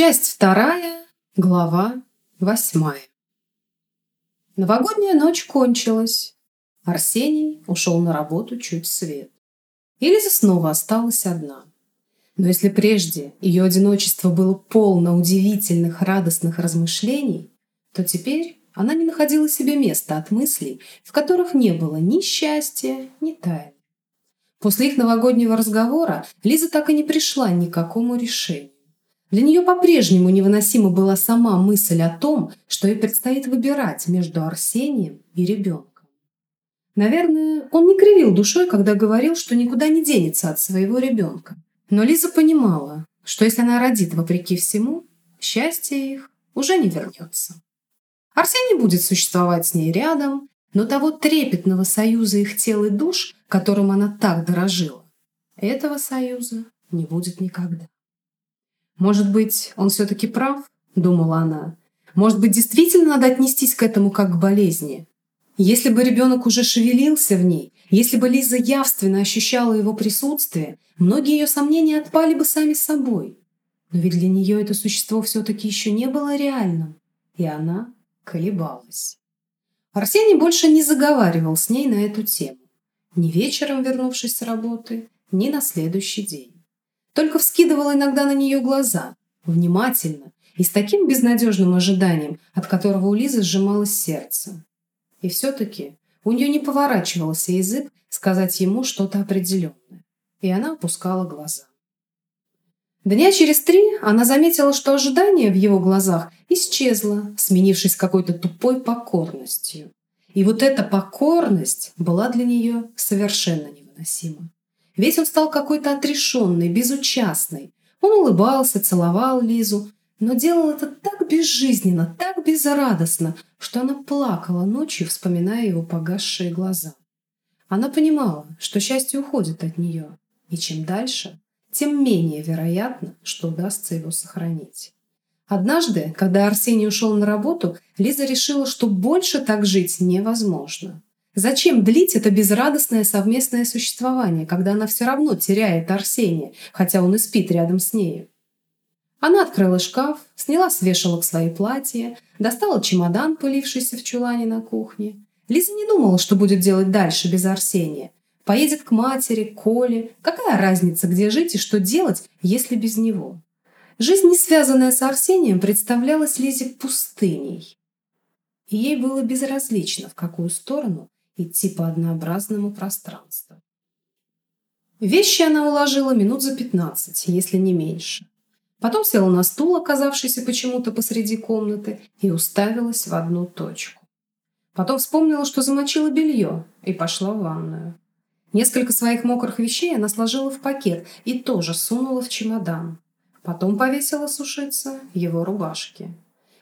Часть вторая, глава восьмая. Новогодняя ночь кончилась. Арсений ушел на работу чуть свет. Элиза снова осталась одна. Но если прежде ее одиночество было полно удивительных, радостных размышлений, то теперь она не находила себе места от мыслей, в которых не было ни счастья, ни тайны. После их новогоднего разговора Лиза так и не пришла ни к какому решению. Для нее по-прежнему невыносима была сама мысль о том, что ей предстоит выбирать между Арсением и ребенком. Наверное, он не кривил душой, когда говорил, что никуда не денется от своего ребенка. Но Лиза понимала, что если она родит вопреки всему, счастье их уже не вернется. Арсений будет существовать с ней рядом, но того трепетного союза их тел и душ, которым она так дорожила, этого союза не будет никогда. «Может быть, он все-таки прав?» – думала она. «Может быть, действительно надо отнестись к этому как к болезни? Если бы ребенок уже шевелился в ней, если бы Лиза явственно ощущала его присутствие, многие ее сомнения отпали бы сами собой. Но ведь для нее это существо все-таки еще не было реальным, и она колебалась. Арсений больше не заговаривал с ней на эту тему. Ни вечером, вернувшись с работы, ни на следующий день только вскидывал иногда на нее глаза, внимательно и с таким безнадежным ожиданием, от которого у Лизы сжималось сердце. И все-таки у нее не поворачивался язык сказать ему что-то определенное, и она опускала глаза. Дня через три она заметила, что ожидание в его глазах исчезло, сменившись какой-то тупой покорностью. И вот эта покорность была для нее совершенно невыносима. Весь он стал какой-то отрешенный, безучастный. Он улыбался, целовал Лизу, но делал это так безжизненно, так безрадостно, что она плакала ночью, вспоминая его погасшие глаза. Она понимала, что счастье уходит от нее, и чем дальше, тем менее вероятно, что удастся его сохранить. Однажды, когда Арсений ушел на работу, Лиза решила, что больше так жить невозможно. Зачем длить это безрадостное совместное существование, когда она все равно теряет Арсения, хотя он и спит рядом с нею? Она открыла шкаф, сняла с вешалок свои платья, достала чемодан, пылившийся в чулане на кухне. Лиза не думала, что будет делать дальше без Арсения. Поедет к матери, к Коле. Какая разница, где жить и что делать, если без него? Жизнь, не связанная с Арсением, представлялась Лизе пустыней. И ей было безразлично, в какую сторону идти по однообразному пространству. Вещи она уложила минут за пятнадцать, если не меньше. Потом села на стул, оказавшийся почему-то посреди комнаты, и уставилась в одну точку. Потом вспомнила, что замочила белье, и пошла в ванную. Несколько своих мокрых вещей она сложила в пакет и тоже сунула в чемодан. Потом повесила сушиться его рубашки.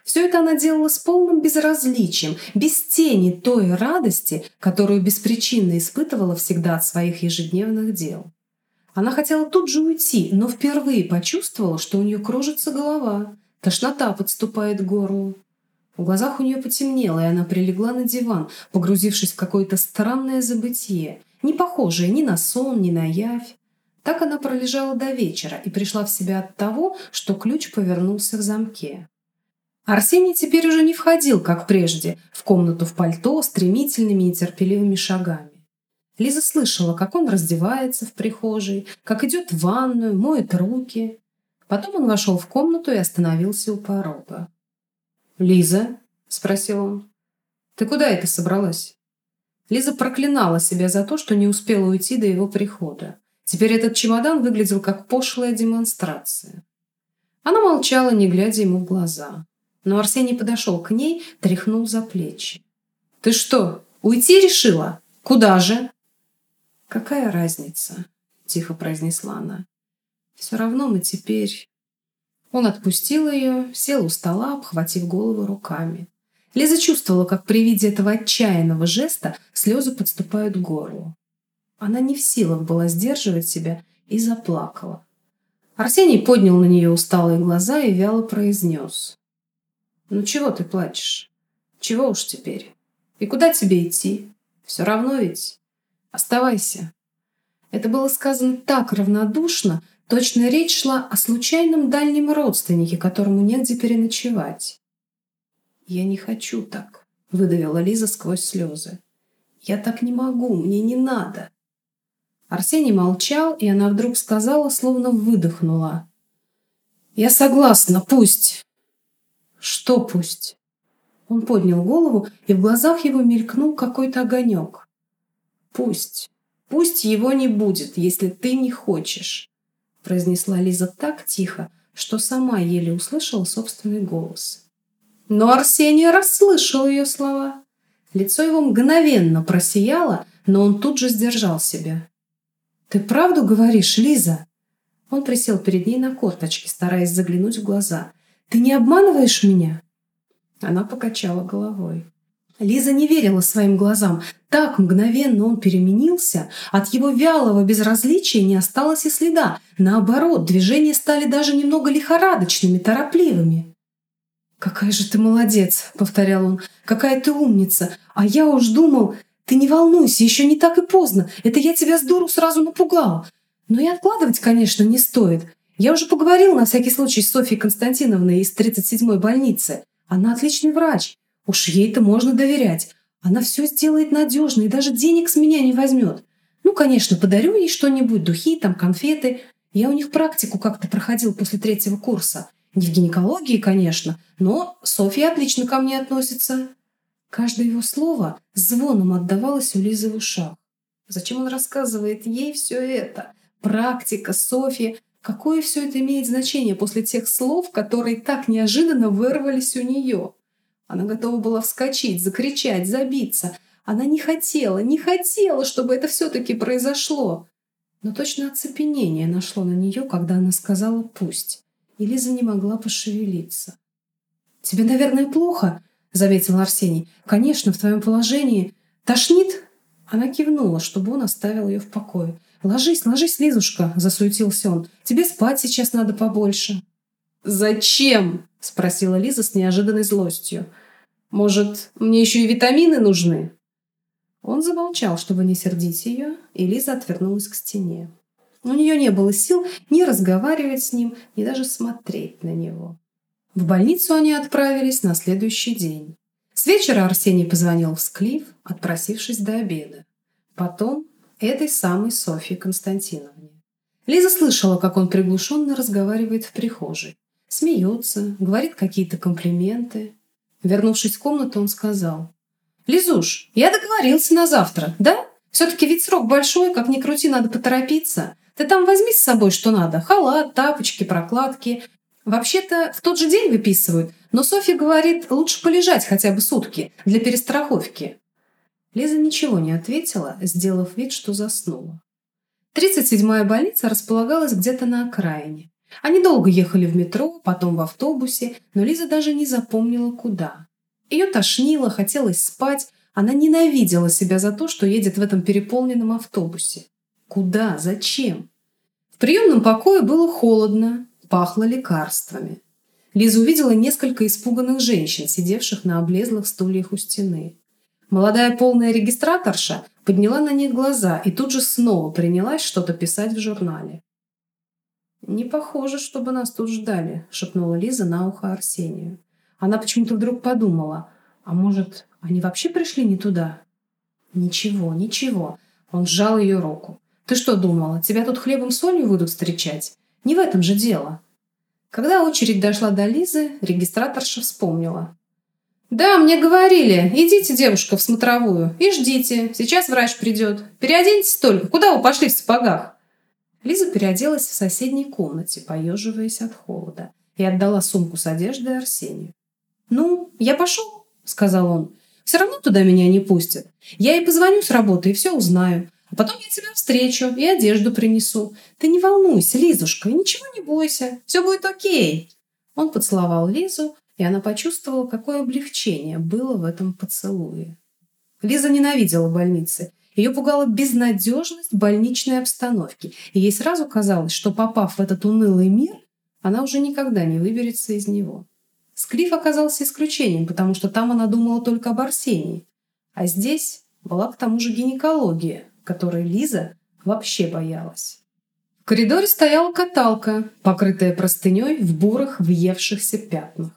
Все это она делала с полным безразличием, без тени той радости, которую беспричинно испытывала всегда от своих ежедневных дел. Она хотела тут же уйти, но впервые почувствовала, что у нее кружится голова, тошнота подступает к горлу. В глазах у нее потемнело, и она прилегла на диван, погрузившись в какое-то странное забытье, не похожее ни на сон, ни на явь. Так она пролежала до вечера и пришла в себя от того, что ключ повернулся в замке. Арсений теперь уже не входил, как прежде, в комнату в пальто стремительными и терпеливыми шагами. Лиза слышала, как он раздевается в прихожей, как идет в ванную, моет руки. Потом он вошел в комнату и остановился у порога. «Лиза?» – спросил он. «Ты куда это собралась?» Лиза проклинала себя за то, что не успела уйти до его прихода. Теперь этот чемодан выглядел как пошлая демонстрация. Она молчала, не глядя ему в глаза но Арсений подошел к ней, тряхнул за плечи. «Ты что, уйти решила? Куда же?» «Какая разница?» – тихо произнесла она. «Все равно мы теперь...» Он отпустил ее, сел у стола, обхватив голову руками. Лиза чувствовала, как при виде этого отчаянного жеста слезы подступают к горлу. Она не в силах была сдерживать себя и заплакала. Арсений поднял на нее усталые глаза и вяло произнес. Ну чего ты плачешь? Чего уж теперь? И куда тебе идти? Все равно ведь. Оставайся. Это было сказано так равнодушно, Точно речь шла о случайном дальнем родственнике, которому негде переночевать. «Я не хочу так», — выдавила Лиза сквозь слезы. «Я так не могу, мне не надо». Арсений молчал, и она вдруг сказала, словно выдохнула. «Я согласна, пусть». «Что пусть?» Он поднял голову, и в глазах его мелькнул какой-то огонек. «Пусть. Пусть его не будет, если ты не хочешь», произнесла Лиза так тихо, что сама еле услышала собственный голос. Но Арсений расслышал ее слова. Лицо его мгновенно просияло, но он тут же сдержал себя. «Ты правду говоришь, Лиза?» Он присел перед ней на корточки, стараясь заглянуть в глаза. «Ты не обманываешь меня?» Она покачала головой. Лиза не верила своим глазам. Так мгновенно он переменился, от его вялого безразличия не осталось и следа. Наоборот, движения стали даже немного лихорадочными, торопливыми. «Какая же ты молодец!» — повторял он. «Какая ты умница! А я уж думал, ты не волнуйся, еще не так и поздно. Это я тебя с дуру сразу напугал. Но и откладывать, конечно, не стоит. Я уже поговорил на всякий случай с Софьей Константиновной из 37-й больницы. Она отличный врач. Уж ей-то можно доверять. Она все сделает надежно и даже денег с меня не возьмет. Ну, конечно, подарю ей что-нибудь, духи, там, конфеты. Я у них практику как-то проходил после третьего курса. Не в гинекологии, конечно, но Софья отлично ко мне относится. Каждое его слово звоном отдавалось у Лизы в ушах. Зачем он рассказывает ей все это? Практика, Софья. Какое все это имеет значение после тех слов, которые так неожиданно вырвались у нее? Она готова была вскочить, закричать, забиться. Она не хотела, не хотела, чтобы это все-таки произошло. Но точно оцепенение нашло на нее, когда она сказала «пусть». И Лиза не могла пошевелиться. «Тебе, наверное, плохо?» — заметил Арсений. «Конечно, в твоем положении. Тошнит?» Она кивнула, чтобы он оставил ее в покое. «Ложись, ложись, Лизушка!» — засуетился он. «Тебе спать сейчас надо побольше». «Зачем?» — спросила Лиза с неожиданной злостью. «Может, мне еще и витамины нужны?» Он замолчал, чтобы не сердить ее, и Лиза отвернулась к стене. У нее не было сил ни разговаривать с ним, ни даже смотреть на него. В больницу они отправились на следующий день. С вечера Арсений позвонил в Склиф, отпросившись до обеда. Потом этой самой Софье Константиновне. Лиза слышала, как он приглушенно разговаривает в прихожей. Смеется, говорит какие-то комплименты. Вернувшись в комнату, он сказал. «Лизуш, я договорился на завтра, да? Все-таки ведь срок большой, как ни крути, надо поторопиться. Ты там возьми с собой, что надо. Халат, тапочки, прокладки. Вообще-то в тот же день выписывают, но Софья говорит, лучше полежать хотя бы сутки для перестраховки». Лиза ничего не ответила, сделав вид, что заснула. 37-я больница располагалась где-то на окраине. Они долго ехали в метро, потом в автобусе, но Лиза даже не запомнила, куда. Ее тошнило, хотелось спать. Она ненавидела себя за то, что едет в этом переполненном автобусе. Куда? Зачем? В приемном покое было холодно, пахло лекарствами. Лиза увидела несколько испуганных женщин, сидевших на облезлых стульях у стены. Молодая полная регистраторша подняла на них глаза и тут же снова принялась что-то писать в журнале. «Не похоже, чтобы нас тут ждали», — шепнула Лиза на ухо Арсению. Она почему-то вдруг подумала, а может, они вообще пришли не туда? «Ничего, ничего». Он сжал ее руку. «Ты что думала, тебя тут хлебом солью будут встречать? Не в этом же дело». Когда очередь дошла до Лизы, регистраторша вспомнила. «Да, мне говорили. Идите, девушка, в смотровую и ждите. Сейчас врач придет. Переоденьтесь только. Куда вы пошли в сапогах?» Лиза переоделась в соседней комнате, поеживаясь от холода, и отдала сумку с одеждой Арсению. «Ну, я пошел», — сказал он. «Все равно туда меня не пустят. Я ей позвоню с работы и все узнаю. А потом я тебя встречу и одежду принесу. Ты не волнуйся, Лизушка, ничего не бойся. Все будет окей». Он поцеловал Лизу, и она почувствовала, какое облегчение было в этом поцелуе. Лиза ненавидела больницы ее пугала безнадежность больничной обстановки, и ей сразу казалось, что попав в этот унылый мир, она уже никогда не выберется из него. Склиф оказался исключением, потому что там она думала только об Арсении. А здесь была к тому же гинекология, которой Лиза вообще боялась. коридоре стояла каталка, покрытая простыней в бурых въевшихся пятнах.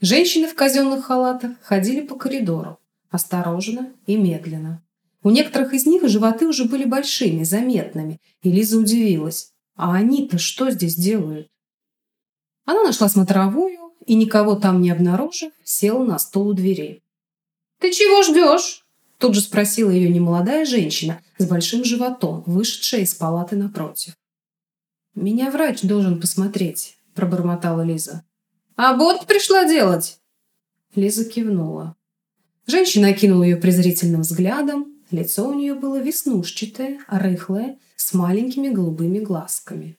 Женщины в казенных халатах ходили по коридору, осторожно и медленно. У некоторых из них животы уже были большими, заметными, и Лиза удивилась. А они-то что здесь делают? Она нашла смотровую и, никого там не обнаружив, села на стул у двери. «Ты чего ждешь?» Тут же спросила ее немолодая женщина с большим животом, вышедшая из палаты напротив. «Меня врач должен посмотреть», – пробормотала Лиза. «Аборт пришла делать?» Лиза кивнула. Женщина окинула ее презрительным взглядом. Лицо у нее было веснушчатое, рыхлое, с маленькими голубыми глазками.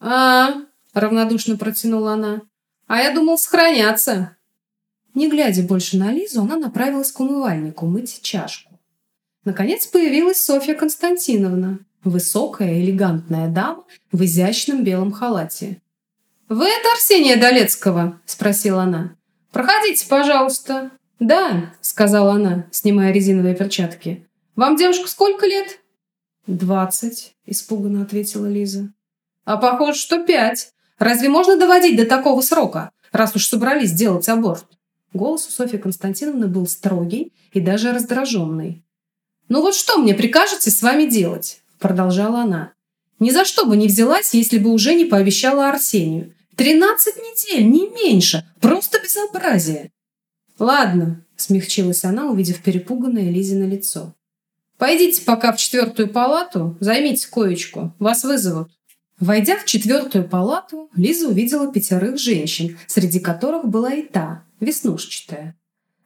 «А, -а – равнодушно протянула она. «А я думал, сохраняться». Не глядя больше на Лизу, она направилась к умывальнику мыть чашку. Наконец появилась Софья Константиновна, высокая, элегантная дама в изящном белом халате. «Вы это Арсения Долецкого?» – спросила она. «Проходите, пожалуйста». «Да», – сказала она, снимая резиновые перчатки. «Вам, девушка, сколько лет?» «Двадцать», – испуганно ответила Лиза. «А похоже, что пять. Разве можно доводить до такого срока, раз уж собрались делать аборт?» Голос у Софьи Константиновны был строгий и даже раздраженный. «Ну вот что мне прикажете с вами делать?» Продолжала она. «Ни за что бы не взялась, если бы уже не пообещала Арсению. Тринадцать недель, не меньше. Просто безобразие!» «Ладно», – смягчилась она, увидев перепуганное Лизино лицо. «Пойдите пока в четвертую палату, займите коечку. Вас вызовут». Войдя в четвертую палату, Лиза увидела пятерых женщин, среди которых была и та, веснушчатая.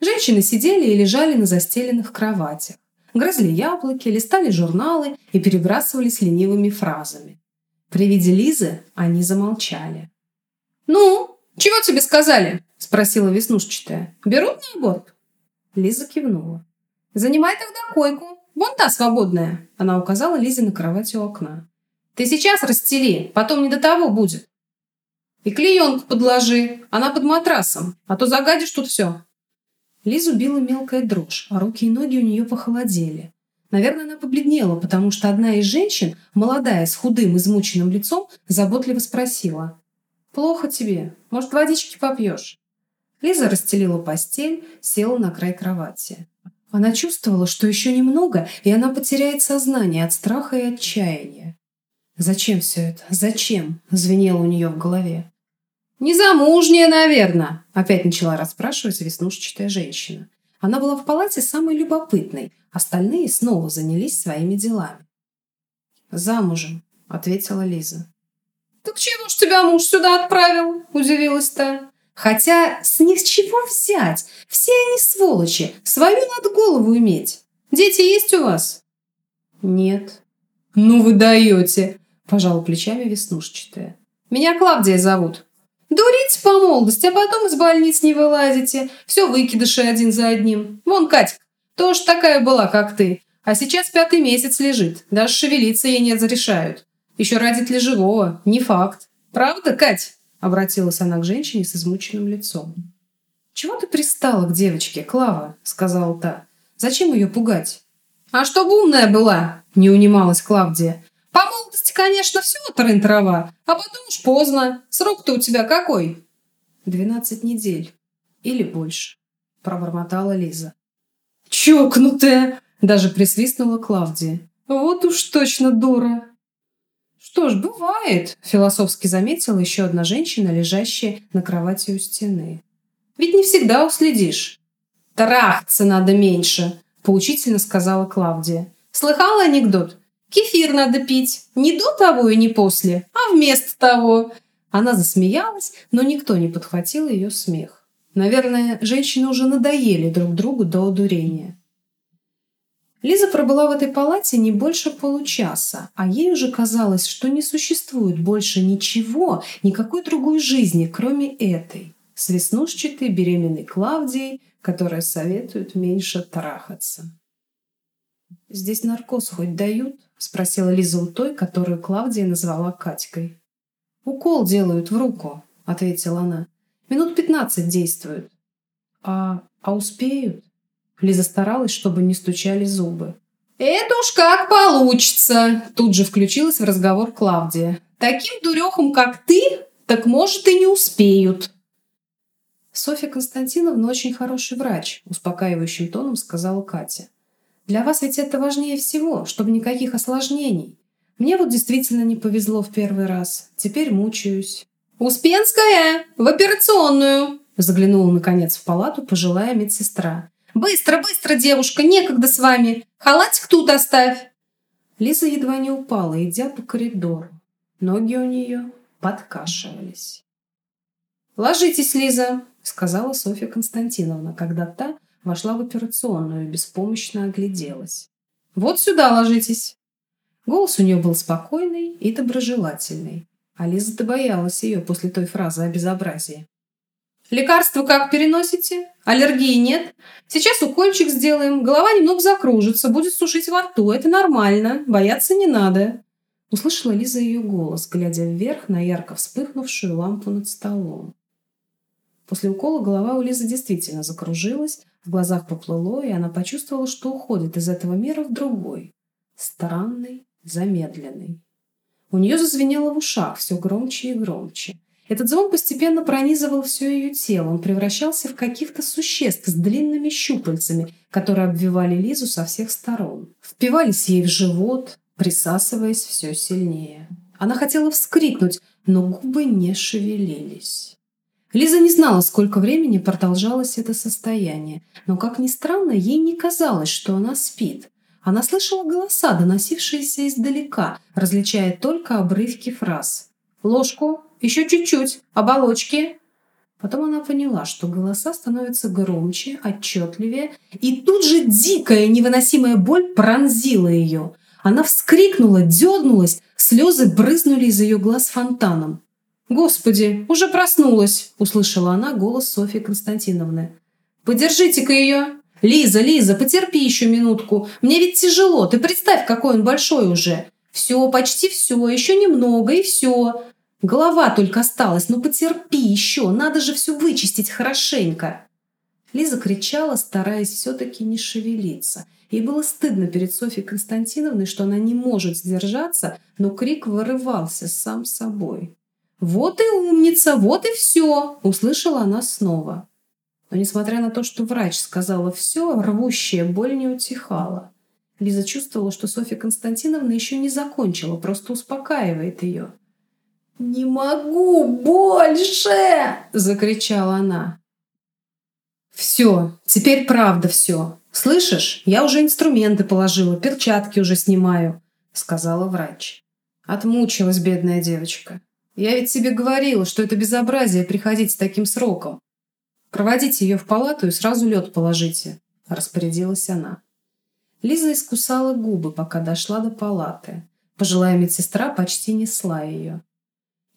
Женщины сидели и лежали на застеленных кроватях, грызли яблоки, листали журналы и перебрасывались ленивыми фразами. При виде Лизы они замолчали. «Ну, чего тебе сказали?» – спросила веснушчатая. «Берут на аборт?» Лиза кивнула. «Занимай тогда койку. Вон та свободная!» Она указала Лизе на кровать у окна. Ты сейчас расстели, потом не до того будет. И клеенку подложи, она под матрасом, а то загадишь тут все. Лизу била мелкая дрожь, а руки и ноги у нее похолодели. Наверное, она побледнела, потому что одна из женщин, молодая, с худым, измученным лицом, заботливо спросила. «Плохо тебе. Может, водички попьешь?» Лиза расстелила постель, села на край кровати. Она чувствовала, что еще немного, и она потеряет сознание от страха и отчаяния. «Зачем все это? Зачем?» – звенело у нее в голове. «Незамужняя, наверное!» – опять начала расспрашивать веснушчатая женщина. Она была в палате самой любопытной, остальные снова занялись своими делами. «Замужем», – ответила Лиза. «Так чего ж тебя муж сюда отправил?» – удивилась та. «Хотя с них чего взять? Все они сволочи, свою надо голову иметь. Дети есть у вас?» «Нет». «Ну вы даете! Пожал плечами веснушчатая. «Меня Клавдия зовут. Дурите по молодости, а потом из больниц не вылазите. Все выкидыши один за одним. Вон Катька, тоже такая была, как ты. А сейчас пятый месяц лежит. Даже шевелиться ей не разрешают. Еще родит ли живого, не факт. Правда, Кать?» Обратилась она к женщине с измученным лицом. «Чего ты пристала к девочке, Клава?» Сказала та. «Зачем ее пугать?» «А чтобы умная была!» Не унималась Клавдия. По конечно, все трын-трава, а потом уж поздно. Срок-то у тебя какой? Двенадцать недель. Или больше, пробормотала Лиза. Чокнутая! Даже присвистнула Клавдия. Вот уж точно дура. Что ж, бывает, философски заметила еще одна женщина, лежащая на кровати у стены. Ведь не всегда уследишь. Трахаться надо меньше, поучительно сказала Клавдия. Слыхала анекдот? Кефир надо пить. Не до того и не после, а вместо того. Она засмеялась, но никто не подхватил ее смех. Наверное, женщины уже надоели друг другу до одурения. Лиза пробыла в этой палате не больше получаса, а ей уже казалось, что не существует больше ничего, никакой другой жизни, кроме этой, с веснушчатой беременной Клавдией, которая советует меньше трахаться. «Здесь наркоз хоть дают?» — спросила Лиза у той, которую Клавдия назвала Катькой. «Укол делают в руку», — ответила она. «Минут пятнадцать действуют». «А, а успеют?» Лиза старалась, чтобы не стучали зубы. «Это уж как получится!» Тут же включилась в разговор Клавдия. «Таким дурехам, как ты, так, может, и не успеют!» Софья Константиновна очень хороший врач, успокаивающим тоном сказала Катя. Для вас ведь это важнее всего, чтобы никаких осложнений. Мне вот действительно не повезло в первый раз. Теперь мучаюсь. «Успенская! В операционную!» Заглянула, наконец, в палату пожилая медсестра. «Быстро, быстро, девушка! Некогда с вами! Халатик тут оставь!» Лиза едва не упала, идя по коридору. Ноги у нее подкашивались. «Ложитесь, Лиза!» — сказала Софья Константиновна, когда та вошла в операционную и беспомощно огляделась. «Вот сюда ложитесь!» Голос у нее был спокойный и доброжелательный, а Лиза-то боялась ее после той фразы о безобразии. «Лекарство как переносите? Аллергии нет? Сейчас укольчик сделаем, голова немного закружится, будет сушить во рту, это нормально, бояться не надо!» Услышала Лиза ее голос, глядя вверх на ярко вспыхнувшую лампу над столом. После укола голова у Лизы действительно закружилась, в глазах поплыло, и она почувствовала, что уходит из этого мира в другой, странный, замедленный. У нее зазвенело в ушах все громче и громче. Этот звон постепенно пронизывал все ее тело. Он превращался в каких-то существ с длинными щупальцами, которые обвивали Лизу со всех сторон. Впивались ей в живот, присасываясь все сильнее. Она хотела вскрикнуть, но губы не шевелились. Лиза не знала, сколько времени продолжалось это состояние, но, как ни странно, ей не казалось, что она спит. Она слышала голоса, доносившиеся издалека, различая только обрывки фраз. «Ложку! Еще чуть-чуть! Оболочки!» Потом она поняла, что голоса становятся громче, отчетливее, и тут же дикая невыносимая боль пронзила ее. Она вскрикнула, дернулась, слезы брызнули из ее глаз фонтаном. «Господи, уже проснулась!» – услышала она голос Софьи Константиновны. «Подержите-ка ее!» «Лиза, Лиза, потерпи еще минутку. Мне ведь тяжело. Ты представь, какой он большой уже. Все, почти все, еще немного и все. Голова только осталась. Ну потерпи еще. Надо же все вычистить хорошенько». Лиза кричала, стараясь все-таки не шевелиться. Ей было стыдно перед Софьей Константиновной, что она не может сдержаться, но крик вырывался сам собой. «Вот и умница, вот и все!» – услышала она снова. Но несмотря на то, что врач сказала все, рвущая боль не утихала. Лиза чувствовала, что Софья Константиновна еще не закончила, просто успокаивает ее. «Не могу больше!» – закричала она. «Все, теперь правда все. Слышишь, я уже инструменты положила, перчатки уже снимаю», – сказала врач. Отмучилась бедная девочка. Я ведь тебе говорила, что это безобразие приходить с таким сроком. Проводите ее в палату и сразу лед положите, распорядилась она. Лиза искусала губы, пока дошла до палаты. Пожилая медсестра почти несла ее.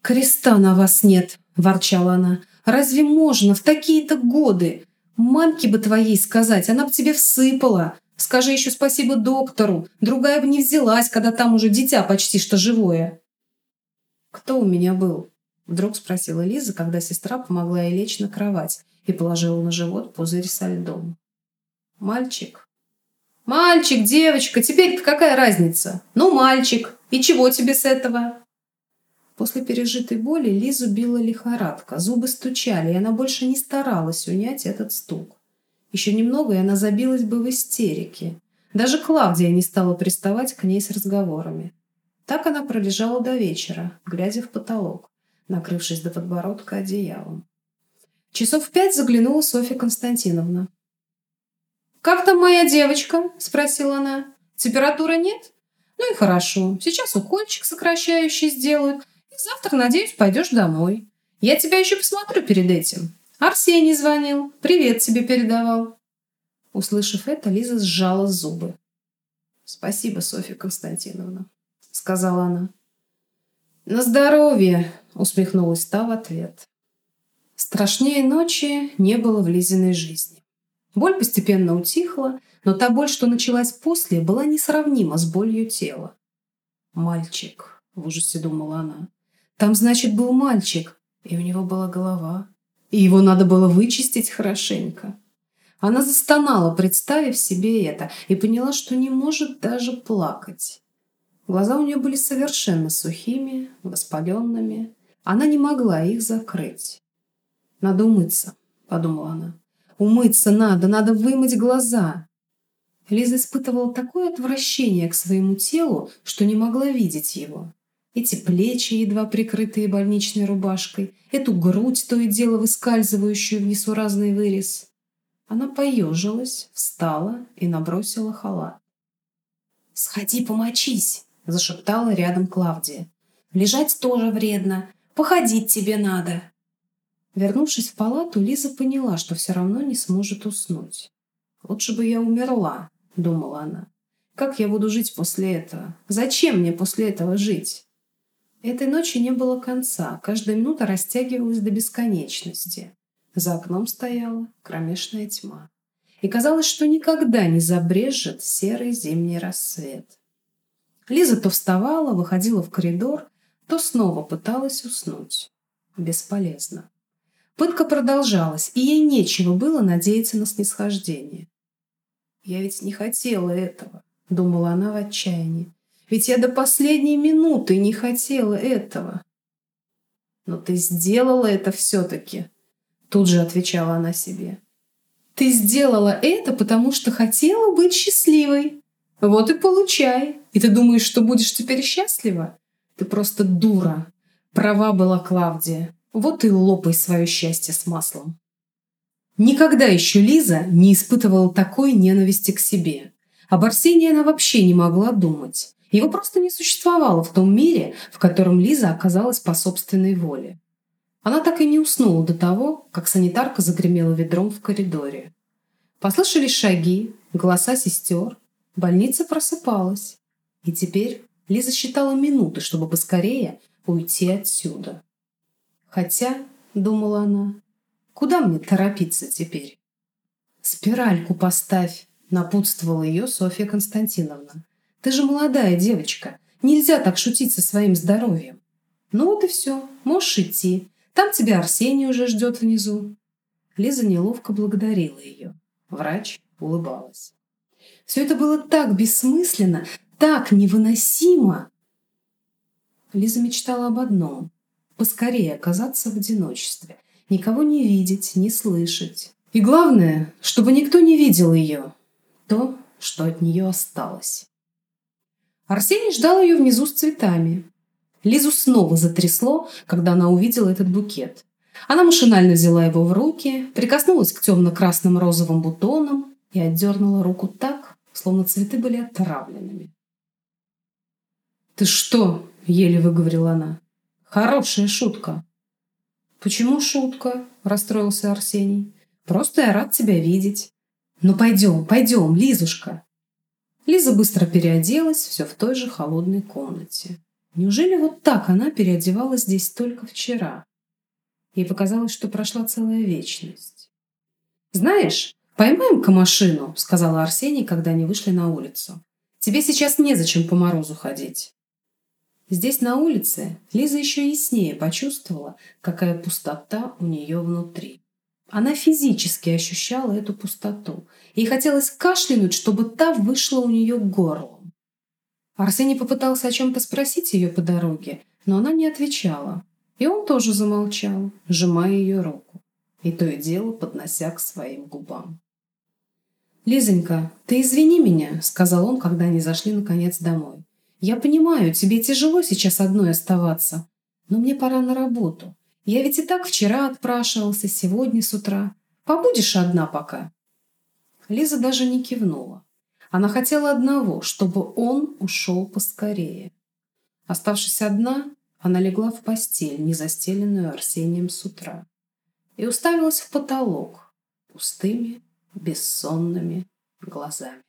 «Креста на вас нет!» – ворчала она. «Разве можно в такие-то годы? Мамке бы твоей сказать, она бы тебе всыпала. Скажи еще спасибо доктору. Другая бы не взялась, когда там уже дитя почти что живое». «Кто у меня был?» Вдруг спросила Лиза, когда сестра помогла ей лечь на кровать и положила на живот пузырь со льдом. «Мальчик». «Мальчик, девочка, теперь-то какая разница? Ну, мальчик. И чего тебе с этого?» После пережитой боли Лизу била лихорадка, зубы стучали, и она больше не старалась унять этот стук. Еще немного, и она забилась бы в истерике. Даже Клавдия не стала приставать к ней с разговорами. Так она пролежала до вечера, глядя в потолок, накрывшись до подбородка одеялом. Часов в пять заглянула Софья Константиновна. «Как там моя девочка?» – спросила она. «Температуры нет?» «Ну и хорошо. Сейчас укольчик сокращающий сделают. И завтра, надеюсь, пойдешь домой. Я тебя еще посмотрю перед этим. Арсений звонил. Привет тебе передавал». Услышав это, Лиза сжала зубы. «Спасибо, Софья Константиновна», — сказала она. «На здоровье!» — усмехнулась та в ответ. Страшнее ночи не было в Лизиной жизни. Боль постепенно утихла, но та боль, что началась после, была несравнима с болью тела. «Мальчик», — в ужасе думала она. «Там, значит, был мальчик, и у него была голова, и его надо было вычистить хорошенько». Она застонала, представив себе это, и поняла, что не может даже плакать. Глаза у нее были совершенно сухими, воспаленными. Она не могла их закрыть. «Надо умыться», — подумала она. «Умыться надо, надо вымыть глаза». Лиза испытывала такое отвращение к своему телу, что не могла видеть его. Эти плечи, едва прикрытые больничной рубашкой, эту грудь, то и дело выскальзывающую в несуразный вырез. Она поежилась, встала и набросила халат. «Сходи помочись!» – зашептала рядом Клавдия. «Лежать тоже вредно. Походить тебе надо». Вернувшись в палату, Лиза поняла, что все равно не сможет уснуть. «Лучше бы я умерла», – думала она. «Как я буду жить после этого? Зачем мне после этого жить?» Этой ночи не было конца, каждая минута растягивалась до бесконечности. За окном стояла кромешная тьма. И казалось, что никогда не забрежет серый зимний рассвет. Лиза то вставала, выходила в коридор, то снова пыталась уснуть. Бесполезно. Пытка продолжалась, и ей нечего было надеяться на снисхождение. «Я ведь не хотела этого», — думала она в отчаянии. «Ведь я до последней минуты не хотела этого». «Но ты сделала это все-таки», Тут же отвечала она себе. Ты сделала это, потому что хотела быть счастливой. Вот и получай. И ты думаешь, что будешь теперь счастлива? Ты просто дура. Права была Клавдия. Вот и лопай свое счастье с маслом. Никогда еще Лиза не испытывала такой ненависти к себе. Об Арсении она вообще не могла думать. Его просто не существовало в том мире, в котором Лиза оказалась по собственной воле. Она так и не уснула до того, как санитарка загремела ведром в коридоре. Послышались шаги, голоса сестер. Больница просыпалась. И теперь Лиза считала минуты, чтобы поскорее уйти отсюда. Хотя, думала она, куда мне торопиться теперь? «Спиральку поставь», — напутствовала ее Софья Константиновна. «Ты же молодая девочка. Нельзя так шутить со своим здоровьем. Ну вот и все, можешь идти. Там тебя Арсений уже ждет внизу». Лиза неловко благодарила ее. Врач улыбалась. Все это было так бессмысленно, так невыносимо. Лиза мечтала об одном — поскорее оказаться в одиночестве, никого не видеть, не слышать. И главное, чтобы никто не видел ее, то, что от нее осталось. Арсений ждал ее внизу с цветами. Лизу снова затрясло, когда она увидела этот букет. Она машинально взяла его в руки, прикоснулась к темно-красным розовым бутонам и отдернула руку так, словно цветы были отравленными. «Ты что?» – еле выговорила она. «Хорошая шутка». «Почему шутка?» – расстроился Арсений. «Просто я рад тебя видеть». «Ну пойдем, пойдем, Лизушка». Лиза быстро переоделась все в той же холодной комнате. Неужели вот так она переодевалась здесь только вчера? Ей показалось, что прошла целая вечность. «Знаешь, поймаем-ка машину», — сказала Арсений, когда они вышли на улицу. «Тебе сейчас незачем по морозу ходить». Здесь, на улице, Лиза еще яснее почувствовала, какая пустота у нее внутри. Она физически ощущала эту пустоту. Ей хотелось кашлянуть, чтобы та вышла у нее к горлу. Арсений попытался о чем-то спросить ее по дороге, но она не отвечала. И он тоже замолчал, сжимая ее руку, и то и дело поднося к своим губам. «Лизонька, ты извини меня», — сказал он, когда они зашли наконец домой. «Я понимаю, тебе тяжело сейчас одной оставаться, но мне пора на работу. Я ведь и так вчера отпрашивался, сегодня с утра. Побудешь одна пока?» Лиза даже не кивнула. Она хотела одного, чтобы он ушел поскорее. Оставшись одна, она легла в постель, не застеленную Арсением с утра, и уставилась в потолок пустыми, бессонными глазами.